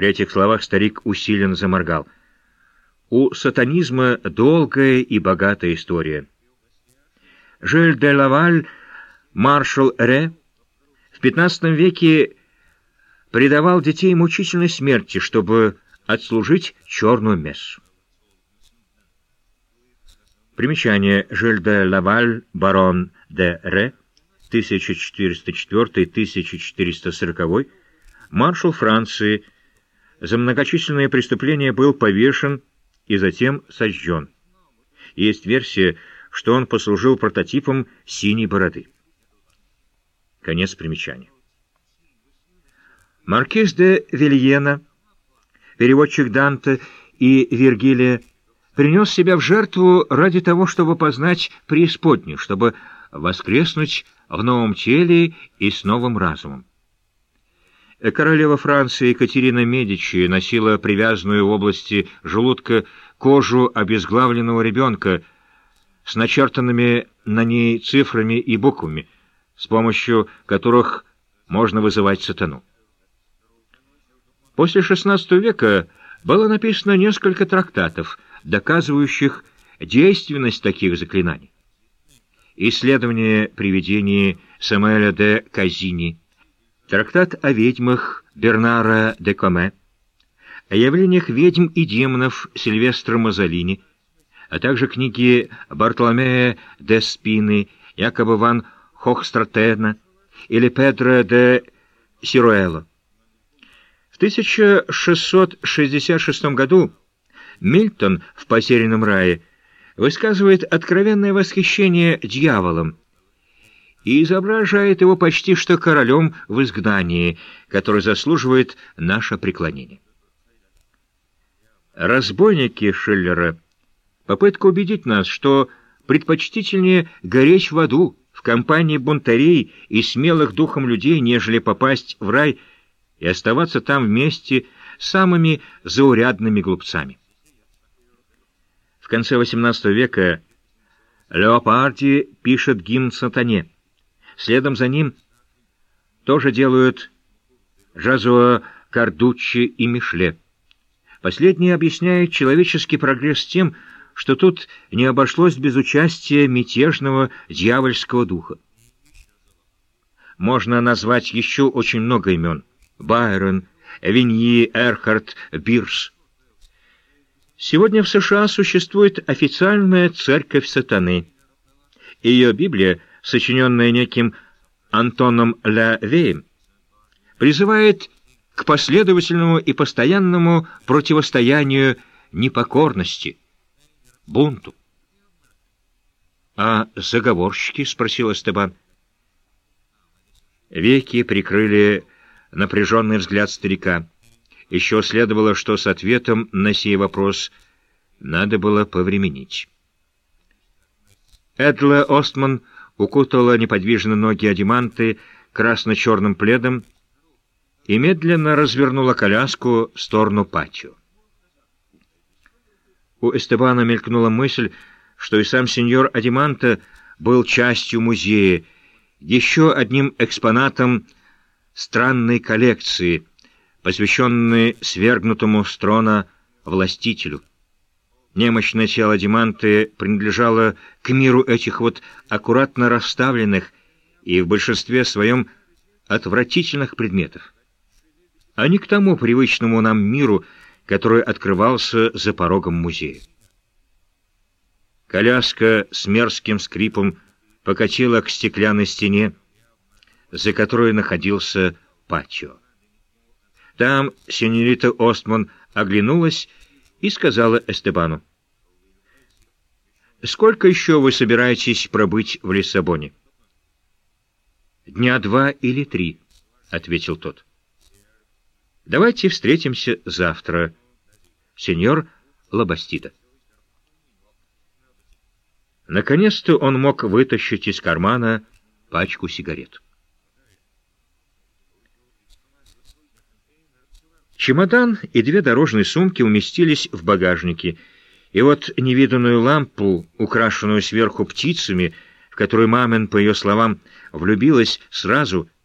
При этих словах старик усиленно заморгал. У сатанизма долгая и богатая история. Жиль де Лаваль, маршал Ре, в XV веке предавал детей мучительной смерти, чтобы отслужить черную мессу. Примечание Жиль де Лаваль, барон де Ре, 1404-1440, маршал Франции, за многочисленные преступления был повешен и затем сожжен. Есть версия, что он послужил прототипом синей бороды. Конец примечания. Маркиз де Вильена, переводчик Данте и Вергилия, принес себя в жертву ради того, чтобы познать преисподнюю, чтобы воскреснуть в новом теле и с новым разумом. Королева Франции Екатерина Медичи носила привязанную в области желудка кожу обезглавленного ребенка с начертанными на ней цифрами и буквами, с помощью которых можно вызывать сатану. После XVI века было написано несколько трактатов, доказывающих действенность таких заклинаний. Исследование привидений Самуэля де Казини, трактат о ведьмах Бернара де Коме, о явлениях ведьм и демонов Сильвестра Мазолини, а также книги Бартоломея де Спины, якобы ван Хохстратена или Педро де Сируэло. В 1666 году Мильтон в «Потерянном рае» высказывает откровенное восхищение дьяволом и изображает его почти что королем в изгнании, который заслуживает наше преклонение. Разбойники Шиллера — попытка убедить нас, что предпочтительнее гореть в аду в компании бунтарей и смелых духом людей, нежели попасть в рай и оставаться там вместе с самыми заурядными глупцами конце XVIII века Леопарди пишет гимн сатане. Следом за ним тоже делают Жазуа Кардуччи и Мишле. Последний объясняет человеческий прогресс тем, что тут не обошлось без участия мятежного дьявольского духа. Можно назвать еще очень много имен. Байрон, Виньи, Эрхард, Бирс — Сегодня в США существует официальная церковь сатаны. Ее Библия, сочиненная неким Антоном Ля Веем, призывает к последовательному и постоянному противостоянию непокорности, бунту. «А заговорщики?» — спросил Эстебан. Веки прикрыли напряженный взгляд старика. Еще следовало, что с ответом на сей вопрос надо было повременить. Эдла Остман укутала неподвижно ноги Адиманты красно-черным пледом и медленно развернула коляску в сторону патио. У Эстебана мелькнула мысль, что и сам сеньор Адиманта был частью музея, еще одним экспонатом странной коллекции — посвященный свергнутому с трона властителю. Немощное тело Диманты принадлежало к миру этих вот аккуратно расставленных и в большинстве своем отвратительных предметов, а не к тому привычному нам миру, который открывался за порогом музея. Коляска с мерзким скрипом покатила к стеклянной стене, за которой находился патио. Там сеньорита Остман оглянулась и сказала Эстебану. «Сколько еще вы собираетесь пробыть в Лиссабоне?» «Дня два или три», — ответил тот. «Давайте встретимся завтра, сеньор Лабастида». Наконец-то он мог вытащить из кармана пачку сигарет. Чемодан и две дорожные сумки уместились в багажнике, и вот невиданную лампу, украшенную сверху птицами, в которую Мамин, по ее словам, влюбилась сразу —